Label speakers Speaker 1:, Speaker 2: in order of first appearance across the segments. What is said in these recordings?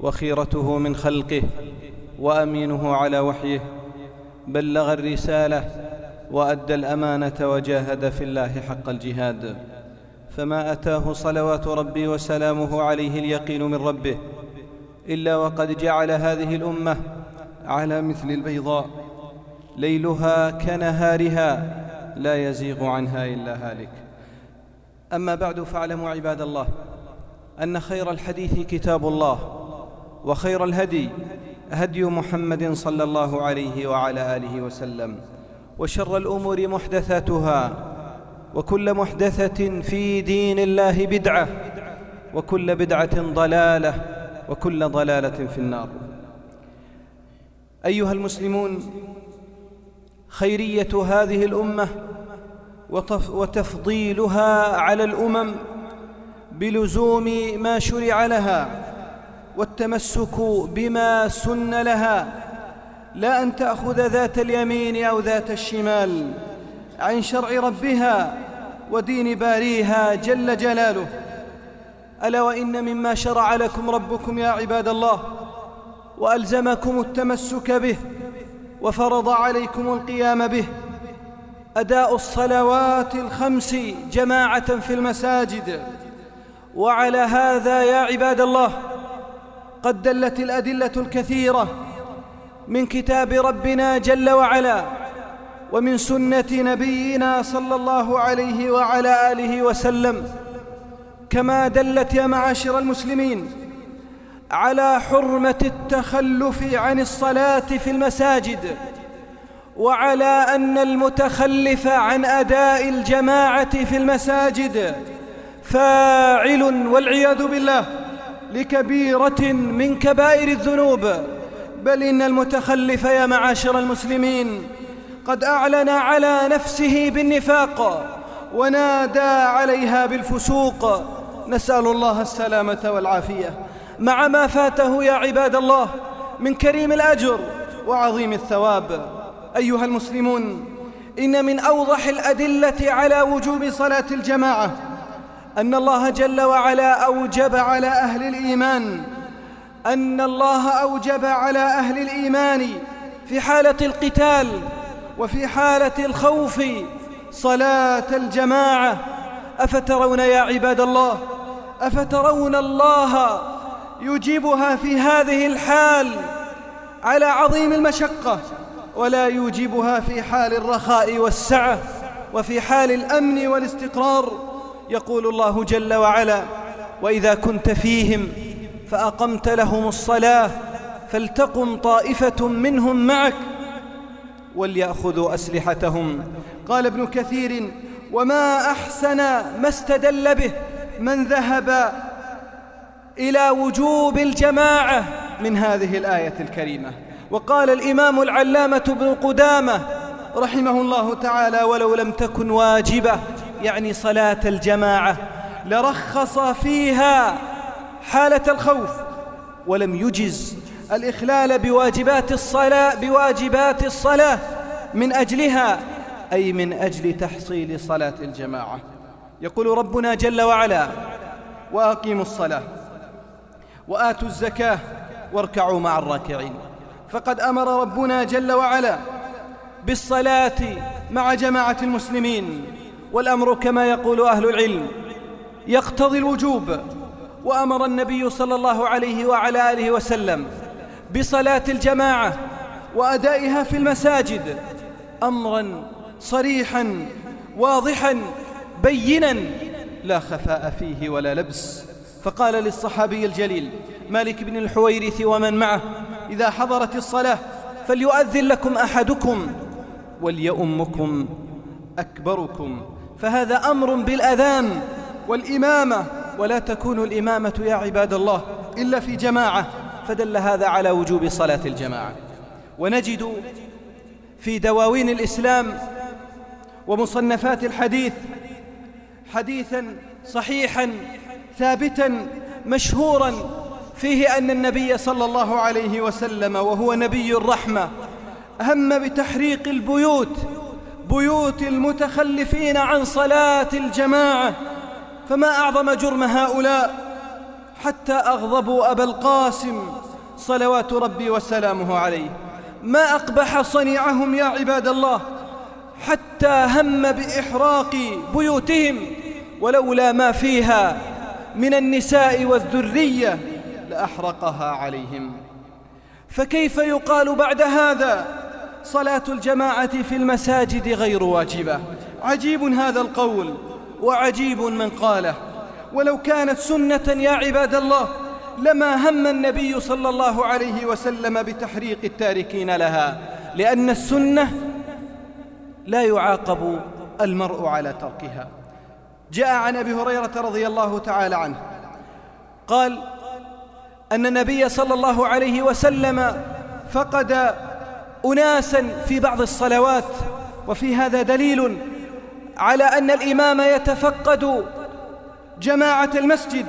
Speaker 1: وخيرته من خلقه وأمينه على وحيه بلغ الرسالة وأدى الأمانة وجاهد في الله حق الجهاد. فما أتاه صلوات ربي وسلامه عليه اليقين من ربه إلا وقد جعل هذه الأمة على مثل البيضاء. ليلها كنهارها لا يزيغ عنها إلا هالك. أما بعد فاعلموا عباد الله أن خير الحديث كتاب الله. وخير الهدي هدي محمد صلى الله عليه وعلى آله وسلم وشر الأمور محدثاتها وكل محدثة في دين الله بدعة وكل بدعة ضلالة وكل ضلالة في النار. أيها المسلمون خيرية هذه الأمة وتفضيلها على الأمم بلزوم ما شرع لها. والتمسك بما سن لها لا أن تأخذ ذات اليمين أو ذات الشمال. عن شرع ربها ودين باريها جل جلاله. ألا وإن مما شرع لكم ربكم يا عباد الله وألزمكم التمسك به وفرض عليكم القيام به. أداء الصلوات الخمس جماعة في المساجد. وعلى هذا يا عباد الله قد دلت الأدلة الكثيرة من كتاب ربنا جل وعلا ومن سنة نبينا صلى الله عليه وعلى آله وسلم كما دلت يا معاشر المسلمين على حرمة التخلف عن الصلاة في المساجد وعلى أن المتخلف عن أداء الجماعة في المساجد فاعل والعياذ بالله. لكبيرة من كبائر الذنوب. بل إن المتخلف يا معاشر المسلمين قد أعلن على نفسه بالنفاق ونادى عليها بالفسوق. نسأل الله السلامة والعافية. مع ما فاته يا عباد الله من كريم الأجر وعظيم الثواب. أيها المسلمون إن من أوضح الأدلة على وجوب صلاة الجماعة أن الله جل وعلا أوجب على أهل الإيمان أن الله أوجب على أهل الإيمان في حالة القتال وفي حالة الخوف صلاة الجماعة. أفترون يا عباد الله أفترون الله يجيبها في هذه الحال على عظيم المشقة ولا يوجبها في حال الرخاء والسعة وفي حال الأمن والاستقرار. يقول الله جل وعلا وإذا كنت فيهم فأقمت لهم الصلاة فلتقم طائفة منهم معك وليأخذوا أسلحتهم. قال ابن كثير وما أحسن ما استدل به من ذهب إلى وجوب الجماعة من هذه الآية الكريمة. وقال الإمام العلامة ابن قدامة رحمه الله تعالى ولو لم تكن واجبة يعني صلاة الجماعة لرخص فيها حالة الخوف ولم يجز الإخلال بواجبات الصلاة بواجبات الصلاة من أجلها أي من أجل تحصيل صلاة الجماعة. يقول ربنا جل وعلا وأقيموا الصلاة وآتوا الزكاة واركعوا مع الراكعين. فقد أمر ربنا جل وعلا بالصلاة مع جماعة المسلمين. والأمر كما يقول أهل العلم. يقتضي الوجوب وأمر النبي صلى الله عليه وعلى آله وسلم بصلاة الجماعة وأدائها في المساجد امرا صريحا واضحا بينا لا خفاء فيه ولا لبس. فقال للصحابي الجليل مالك بن الحويرث ومن معه إذا حضرت الصلاة فليؤذن لكم أحدكم وليؤمكم أكبركم. فهذا أمر بالأذان والإمامة ولا تكون الإمامة يا عباد الله إلا في جماعة فدل هذا على وجوب صلاة الجماعة. ونجد في دواوين الإسلام ومصنفات الحديث حديثا صحيحا ثابتا مشهورا فيه أن النبي صلى الله عليه وسلم وهو نبي الرحمة هم بتحريق البيوت بيوت المتخلفين عن صلاة الجماعة فما أعظم جرم هؤلاء؟ حتى أغضبوا أبا القاسم صلوات ربي وسلامه عليه. ما أقبح صنيعهم يا عباد الله حتى هم بإحراق بيوتهم ولولا ما فيها من النساء والذرية لأحرقها عليهم. فكيف يقال بعد هذا؟ صلاة الجماعة في المساجد غير واجبة. عجيب هذا القول وعجيب من قاله. ولو كانت سنة يا عباد الله لما هم النبي صلى الله عليه وسلم بتحريق التاركين لها لأن السنة لا يعاقب المرء على تركها. جاء عن أبي هريرة رضي الله تعالى عنه قال أن النبي صلى الله عليه وسلم فقد أناسا في بعض الصلوات وفي هذا دليل على أن الإمام يتفقد جماعة المسجد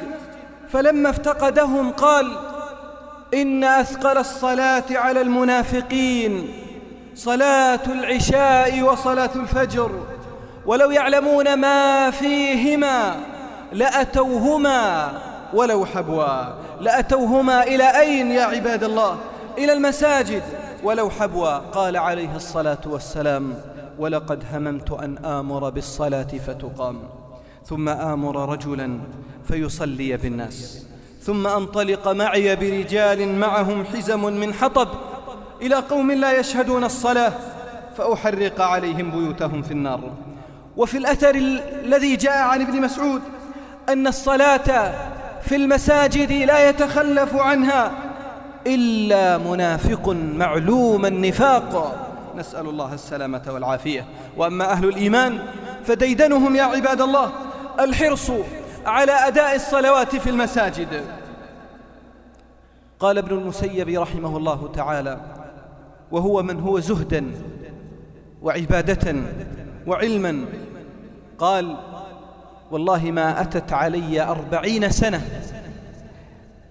Speaker 1: فلما افتقدهم قال إن أثقل الصلاة على المنافقين صلاة العشاء وصلاة الفجر ولو يعلمون ما فيهما لأتوهما ولو حبوا لأتوهما إلى أين يا عباد الله؟ إلى المساجد. ولو حبوا قال عليه الصلاة والسلام ولقد هممت أن آمر بالصلاة فتقام. ثم آمر رجلا فيصلي بالناس. ثم أنطلق معي برجال معهم حزم من حطب إلى قوم لا يشهدون الصلاة فأحرق عليهم بيوتهم في النار. وفي الأثر الذي جاء عن ابن مسعود أن الصلاة في المساجد لا يتخلف عنها. إلا منافق معلوم النفاق. نسأل الله السلامة والعافية. وأما أهل الإيمان فديدنهم يا عباد الله الحرص على أداء الصلوات في المساجد. قال ابن المسيب رحمه الله تعالى وهو من هو زهدا وعبادة وعلما. قال والله ما أتت علي أربعين سنة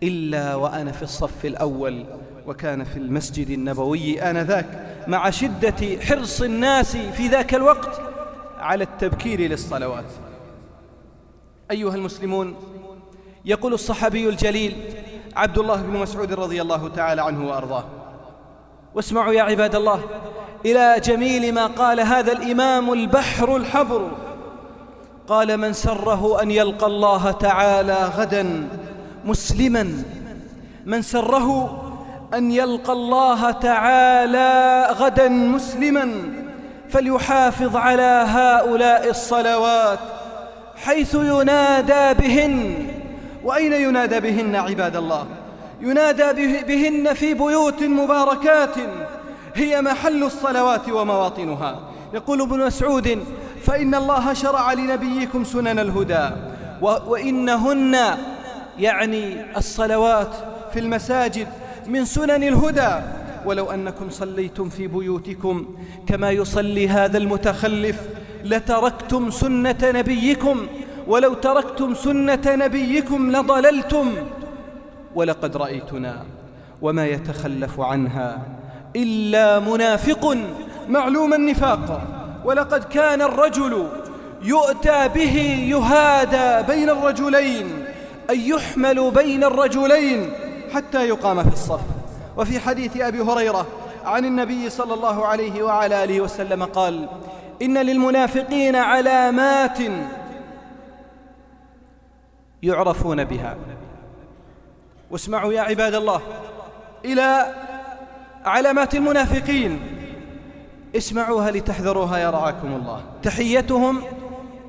Speaker 1: إلا وأنا في الصف الأول وكان في المسجد النبوي آنذاك مع شدة حرص الناس في ذاك الوقت على التبكير للصلوات. أيها المسلمون يقول الصحابي الجليل عبد الله بن مسعود رضي الله تعالى عنه وأرضاه واسمعوا يا عباد الله إلى جميل ما قال هذا الإمام البحر الحبر. قال من سره أن يلقى الله تعالى غدا مسلما من سره أن يلقى الله تعالى غدا مسلما فليحافظ على هؤلاء الصلوات حيث ينادى بهن. وأين ينادى بهن عباد الله؟ ينادى بهن في بيوت مباركات. هي محل الصلوات ومواطنها. يقول ابن مسعود فإن الله شرع لنبيكم سنن الهدى وإنهن يعني الصلوات في المساجد من سنن الهدى. ولو أنكم صليتم في بيوتكم كما يصلي هذا المتخلف لتركتم سنة نبيكم. ولو تركتم سنة نبيكم لضللتم. ولقد رأيتنا وما يتخلف عنها إلا منافق معلوم النفاق. ولقد كان الرجل يؤتى به يهادى بين الرجلين. أي يحمل بين الرجلين حتى يقام في الصف. وفي حديث أبي هريرة عن النبي صلى الله عليه وعلى آله وسلم قال إن للمنافقين علامات يعرفون بها. واسمعوا يا عباد الله إلى علامات المنافقين. اسمعوها لتحذروها يا رعاكم الله. تحيتهم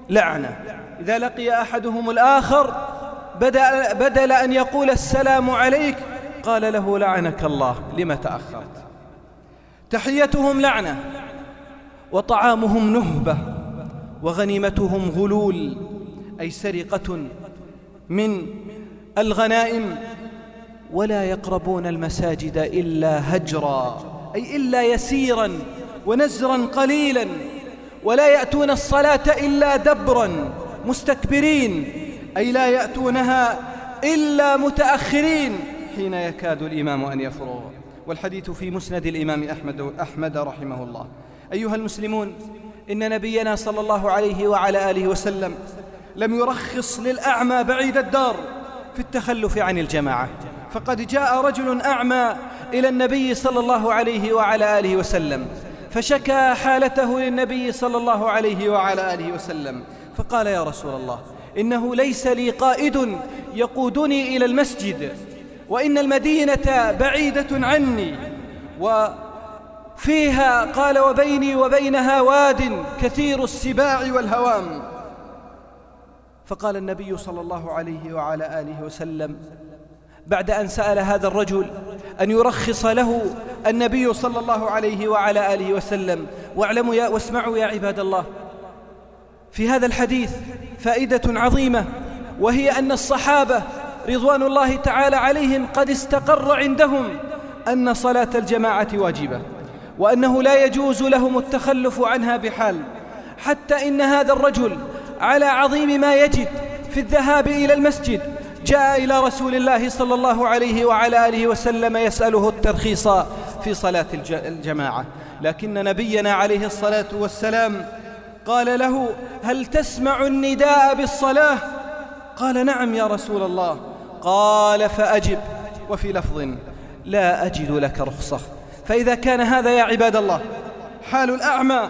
Speaker 1: لعنة. إذا لقي أحدهم الآخر بدل, بدل أن يقول السلام عليك قال له لعنك الله لما تأخرت؟ تحيتهم لعنة وطعامهم نهبة وغنيمتهم غلول أي سرقة من الغنائم ولا يقربون المساجد إلا هجرا أي إلا يسيرا ونزرا قليلا ولا يأتون الصلاة إلا دبرا مستكبرين أي لا يأتونها إلا متأخرين حين يكاد الإمام أن يفرغ. والحديث في مسند الإمام أحمد, أحمد رحمه الله. أيها المسلمون إن نبينا صلى الله عليه وعلى آله وسلم لم يرخص للأعمى بعيد الدار في التخلف عن الجماعة. فقد جاء رجل أعمى إلى النبي صلى الله عليه وعلى آله وسلم فشكى حالته للنبي صلى الله عليه وعلى آله وسلم فقال يا رسول الله إنه ليس لي قائد يقودني إلى المسجد وإن المدينة بعيدة عني وفيها قال وبيني وبينها واد كثير السباع والهوام. فقال النبي صلى الله عليه وعلى آله وسلم بعد أن سأل هذا الرجل أن يرخص له النبي صلى الله عليه وعلى آله وسلم واعلموا يا واسمعوا يا عباد الله في هذا الحديث فائدة عظيمة وهي أن الصحابة رضوان الله تعالى عليهم قد استقر عندهم أن صلاة الجماعة واجبة وأنه لا يجوز لهم التخلف عنها بحال حتى إن هذا الرجل على عظيم ما يجد في الذهاب إلى المسجد جاء إلى رسول الله صلى الله عليه وعلى آله وسلم يسأله الترخيص في صلاة الجماعة لكن نبينا عليه الصلاة والسلام قال له هل تسمع النداء بالصلاة؟ قال نعم يا رسول الله. قال فأجب. وفي لفظ لا أجد لك رخصة. فإذا كان هذا يا عباد الله حال الأعمى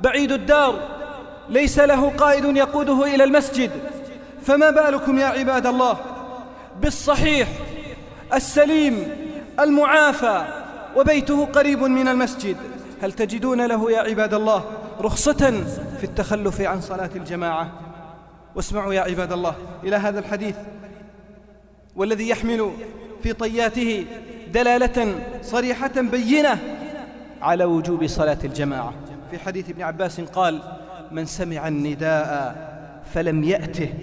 Speaker 1: بعيد الدار ليس له قائد يقوده إلى المسجد فما بالكم يا عباد الله؟ بالصحيح السليم المعافى وبيته قريب من المسجد. هل تجدون له يا عباد الله رخصة في التخلف عن صلاة الجماعة. واسمعوا يا عباد الله إلى هذا الحديث. والذي يحمل في طياته دلالة صريحة بينة على وجوب صلاة الجماعة. في حديث ابن عباس قال من سمع النداء فلم يأته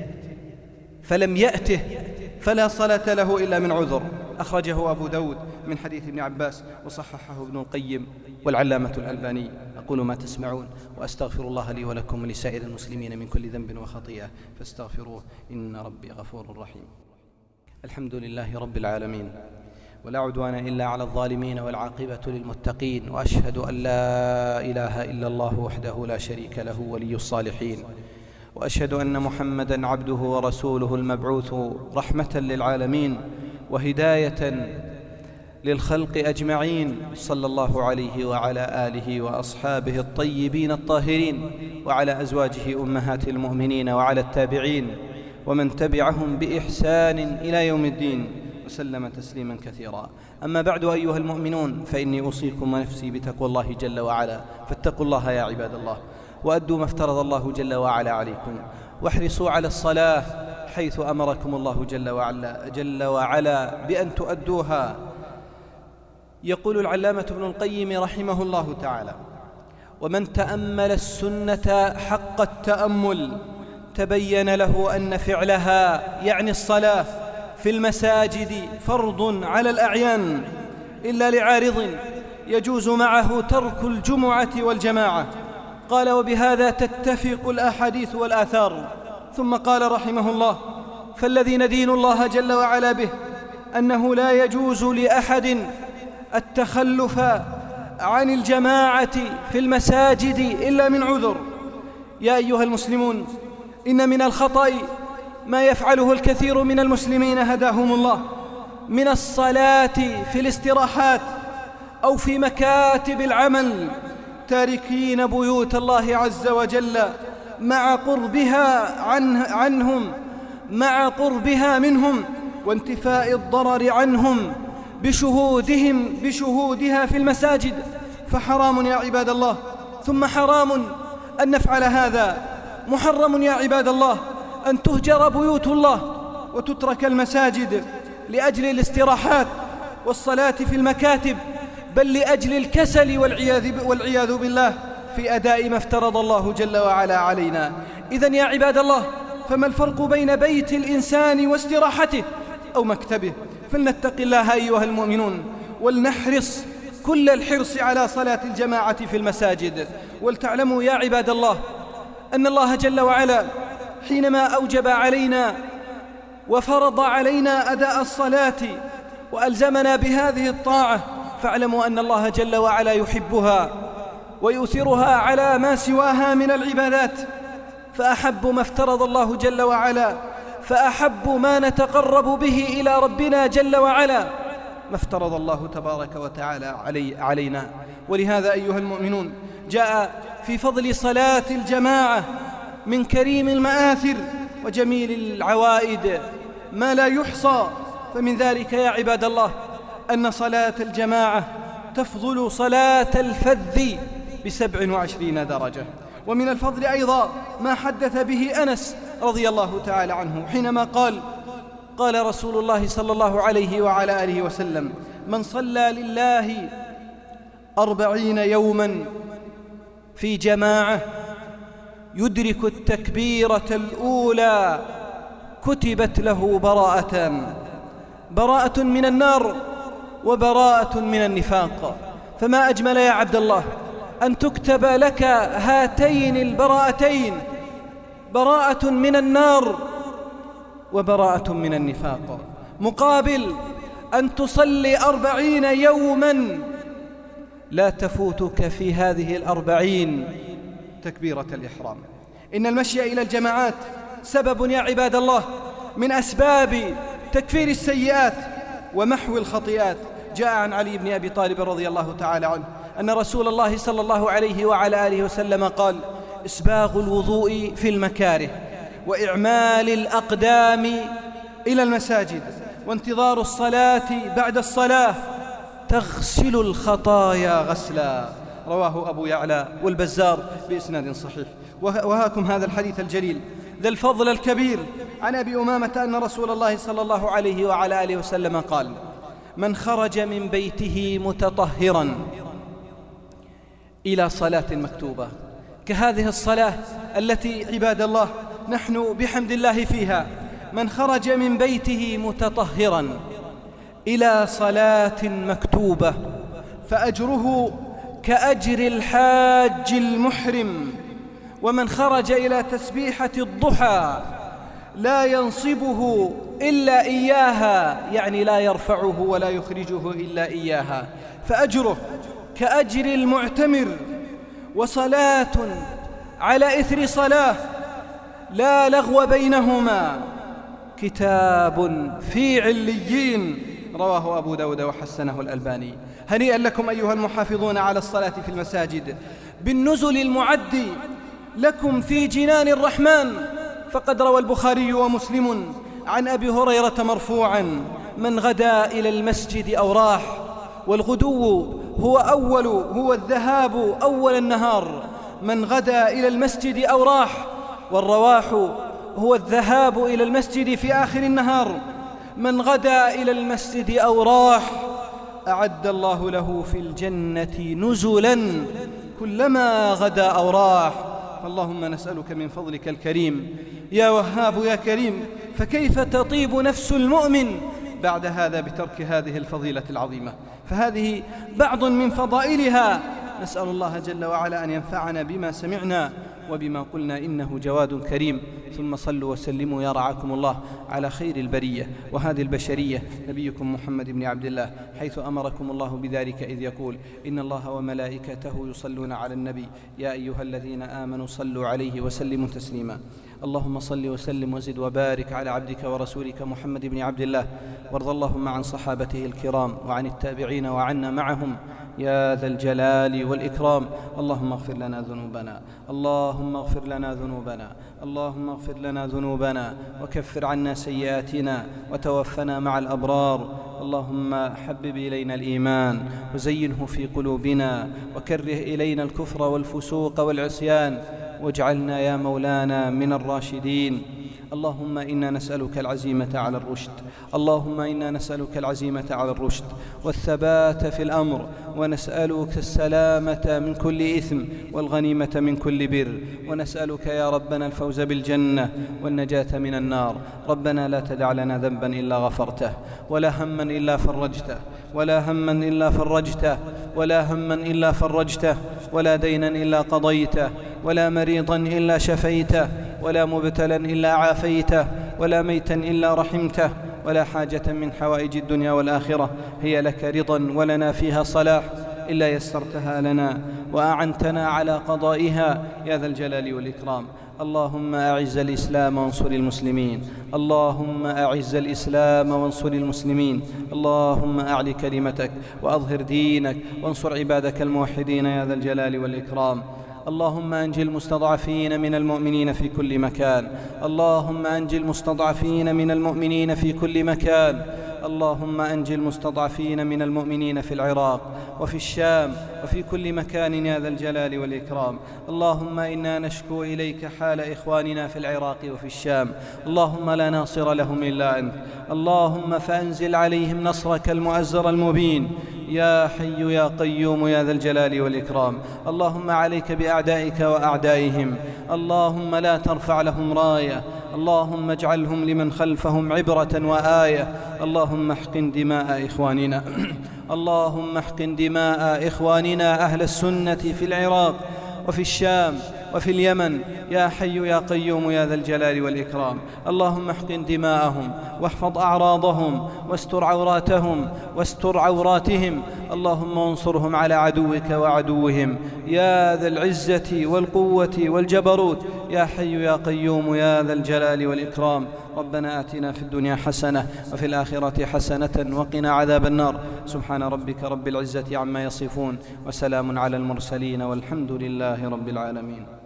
Speaker 1: فلم يأته فلا صلاة له إلا من عذر. أخرجه أبو داود. من حديث ابن عباس وصححه ابن القيم والعلامة الألباني. أقول ما تسمعون وأستغفر الله لي ولكم ولسائر المسلمين من كل ذنب وخطيئة. فاستغفروه إن ربي غفور رحيم. الحمد لله رب العالمين ولا عدوان إلا على الظالمين والعاقبة للمتقين وأشهد أن لا إله إلا الله وحده لا شريك له ولي الصالحين. وأشهد أن محمدا عبده ورسوله المبعوث رحمة للعالمين وهداية للخلق أجمعين صلى الله عليه وعلى آله وأصحابه الطيبين الطاهرين وعلى أزواجه أمهات المؤمنين وعلى التابعين ومن تبعهم بإحسان إلى يوم الدين وسلم تسليما كثيرا. أما بعد أيها المؤمنون فإني أوصيكم ونفسي بتقوى الله جل وعلا. فاتقوا الله يا عباد الله وأدوا ما افترض الله جل وعلا عليكم. واحرصوا على الصلاة حيث أمركم الله جل وعلا, جل وعلا بأن تؤدوها. يقول العلامة ابن القيم رحمه الله تعالى ومن تأمل السنة حق التأمل تبين له أن فعلها يعني الصلاة في المساجد فرض على الأعيان إلا لعارض يجوز معه ترك الجمعة والجماعة. قال وبهذا تتفق الأحاديث والآثار. ثم قال رحمه الله فالذي ندين الله جل وعلا به أنه لا يجوز لأحد التخلف عن الجماعة في المساجد إلا من عذر. يا أيها المسلمون إن من الخطأ ما يفعله الكثير من المسلمين هداهم الله من الصلاة في الاستراحات أو في مكاتب العمل تاركين بيوت الله عز وجل مع قربها عن عنهم مع قربها منهم وانتفاء الضرر عنهم بشهودهم بشهودها في المساجد فحرام يا عباد الله. ثم حرام أن نفعل هذا. محرم يا عباد الله أن تهجر بيوت الله وتترك المساجد لأجل الاستراحات والصلاة في المكاتب بل لأجل الكسل والعياذ, والعياذ بالله في أداء ما افترض الله جل وعلا علينا. إذا يا عباد الله فما الفرق بين بيت الإنسان واستراحته أو مكتبه؟ فلنتق الله أيها المؤمنون ولنحرص كل الحرص على صلاة الجماعة في المساجد. ولتعلموا يا عباد الله أن الله جل وعلا حينما أوجب علينا وفرض علينا أداء الصلاة وألزمنا بهذه الطاعة فاعلموا أن الله جل وعلا يحبها ويؤثرها على ما سواها من العبادات. فأحب ما افترض الله جل وعلا فأحب ما نتقرب به إلى ربنا جل وعلا. ما افترض الله تبارك وتعالى علي علينا. ولهذا أيها المؤمنون جاء في فضل صلاة الجماعة من كريم المآثر وجميل العوائد. ما لا يحصى فمن ذلك يا عباد الله أن صلاة الجماعة تفضل صلاة الفذ بسبع وعشرين درجة. ومن الفضل أيضا ما حدث به أنس رضي الله تعالى عنه حينما قال قال رسول الله صلى الله عليه وعلى آله وسلم من صلى لله أربعين يوما في جماعة يدرك التكبيرة الأولى كتبت له براءة براءة من النار وبراءة من النفاق. فما أجمل يا عبد الله أن تكتب لك هاتين البراءتين براءة من النار وبراءة من النفاق. مقابل أن تصلي أربعين يوما لا تفوتك في هذه الأربعين تكبيرة الإحرام. إن المشي إلى الجماعات سبب يا عباد الله من أسباب تكفير السيئات ومحو الخطيئات. جاء عن علي بن أبي طالب رضي الله تعالى عنه أن رسول الله صلى الله عليه وعلى آله وسلم قال إسباغ الوضوء في المكاره وإعمال الأقدام إلى المساجد وانتظار الصلاة بعد الصلاة تغسل الخطايا غسلا. رواه أبو يعلى والبزار بإسناد صحيح. وهاكم هذا الحديث الجليل. ذا الفضل الكبير. عن أبي أمامة أن رسول الله صلى الله عليه وعلى آله وسلم قال من خرج من بيته متطهرا إلى صلاة مكتوبة. كهذه الصلاة التي عباد الله نحن بحمد الله فيها من خرج من بيته متطهرا إلى صلاة مكتوبة فأجره كأجر الحاج المحرم ومن خرج إلى تسبيحة الضحى لا ينصبه إلا إياها يعني لا يرفعه ولا يخرجه إلا إياها فأجره كأجر المعتمر وصلاة على إثر صلاة. لا لغو بينهما. كتاب في عليين. رواه أبو داود وحسنه الألباني. هنيئا لكم أيها المحافظون على الصلاة في المساجد. بالنزل المعد لكم في جنان الرحمن. فقد روى البخاري ومسلم عن أبي هريرة مرفوعا. من غدا إلى المسجد أو راح. والغدو هو أول هو الذهاب أول النهار. من غدا إلى المسجد أو راح والرواح هو الذهاب إلى المسجد في آخر النهار. من غدا إلى المسجد أو راح أعد الله له في الجنة نزلا. كلما غدا أو راح فاللهم نسألك من فضلك الكريم. يا وهاب يا كريم فكيف تطيب نفس المؤمن بعد هذا بترك هذه الفضيلة العظيمة. فهذه بعض من فضائلها. نسأل الله جل وعلا أن ينفعنا بما سمعنا وبما قلنا إنه جواد كريم. ثم صلوا وسلموا يا رعاكم الله على خير البرية وهذه البشرية. نبيكم محمد بن عبد الله حيث أمركم الله بذلك إذ يقول إن الله وملائكته يصلون على النبي. يا أيها الذين آمنوا صلوا عليه وسلموا تسليما. اللهم صل وسلم وزد وبارك على عبدك ورسولك محمد بن عبد الله. وارض اللهم عن صحابته الكرام وعن التابعين وعنا معهم. يا ذا الجلال والإكرام. اللهم اغفر لنا ذنوبنا. اللهم اغفر لنا ذنوبنا. اللهم اغفر لنا ذنوبنا. وكفر عنا سيئاتنا. وتوفنا مع الأبرار. اللهم حبب إلينا الإيمان. وزينه في قلوبنا. وكره إلينا الكفر والفسوق والعصيان. واجعلنا يا مولانا من الراشدين. اللهم إنا نسألك العزيمة على الرشد. اللهم إنا نسألك العزيمة على الرشد. والثبات في الأمر. ونسألك السلامة من كل إثم والغنيمة من كل بر. ونسألك يا ربنا الفوز بالجنة والنجاة من النار. ربنا لا تدع لنا ذنبا إلا غفرته ولا هما إلا فرجته ولا هما إلا فرجته ولا هما إلا فرجته ولا دينا إلا قضيته ولا مريضا إلا شفيته ولا مبتلا إلا عافيته ولا ميتا إلا رحمته ولا حاجة من حوائج الدنيا والآخرة. هي لك رضا ولنا فيها صلاح إلا يسرتها لنا وأعنتنا على قضائها. يا ذا الجلال والإكرام. اللهم أعز الإسلام وانصر المسلمين. اللهم أعز الإسلام وانصر المسلمين. اللهم أعل كلمتك وأظهر دينك وانصر عبادك الموحدين. يا ذا الجلال والإكرام. اللهم انج المستضعفين من المؤمنين في كل مكان. اللهم انج المستضعفين من المؤمنين في كل مكان. اللهم انج المستضعفين من المؤمنين في العراق وفي الشام وفي كل مكان يا ذا الجلال والإكرام. اللهم إنا نشكو إليك حال إخواننا في العراق وفي الشام. اللهم لا ناصر لهم إلا أنت. اللهم فأنزل عليهم نصرك المؤزر المبين. يا حي يا قيوم يا ذا الجلال والإكرام. اللهم عليك بأعدائك وأعدائهم. اللهم لا ترفع لهم راية. اللهم اجعلهم لمن خلفهم عبرة وآية. اللهم احقن دماء إخواننا. اللهم احقن دماء إخواننا أهل السنة في العراق وفي الشام وفي اليمن يا حي يا قيوم يا ذا الجلال والإكرام. اللهم احقن دماءهم واحفظ أعراضهم واستر عوراتهم واستر عوراتهم. اللهم انصرهم على عدوك وعدوهم. يا ذا العزة والقوة والجبروت. يا حي يا قيوم يا ذا الجلال والإكرام. ربنا آتنا في الدنيا حسنة وفي الآخرة حسنة وقنا عذاب النار. سبحان ربك رب العزة عما يصفون وسلام على المرسلين والحمد لله رب العالمين.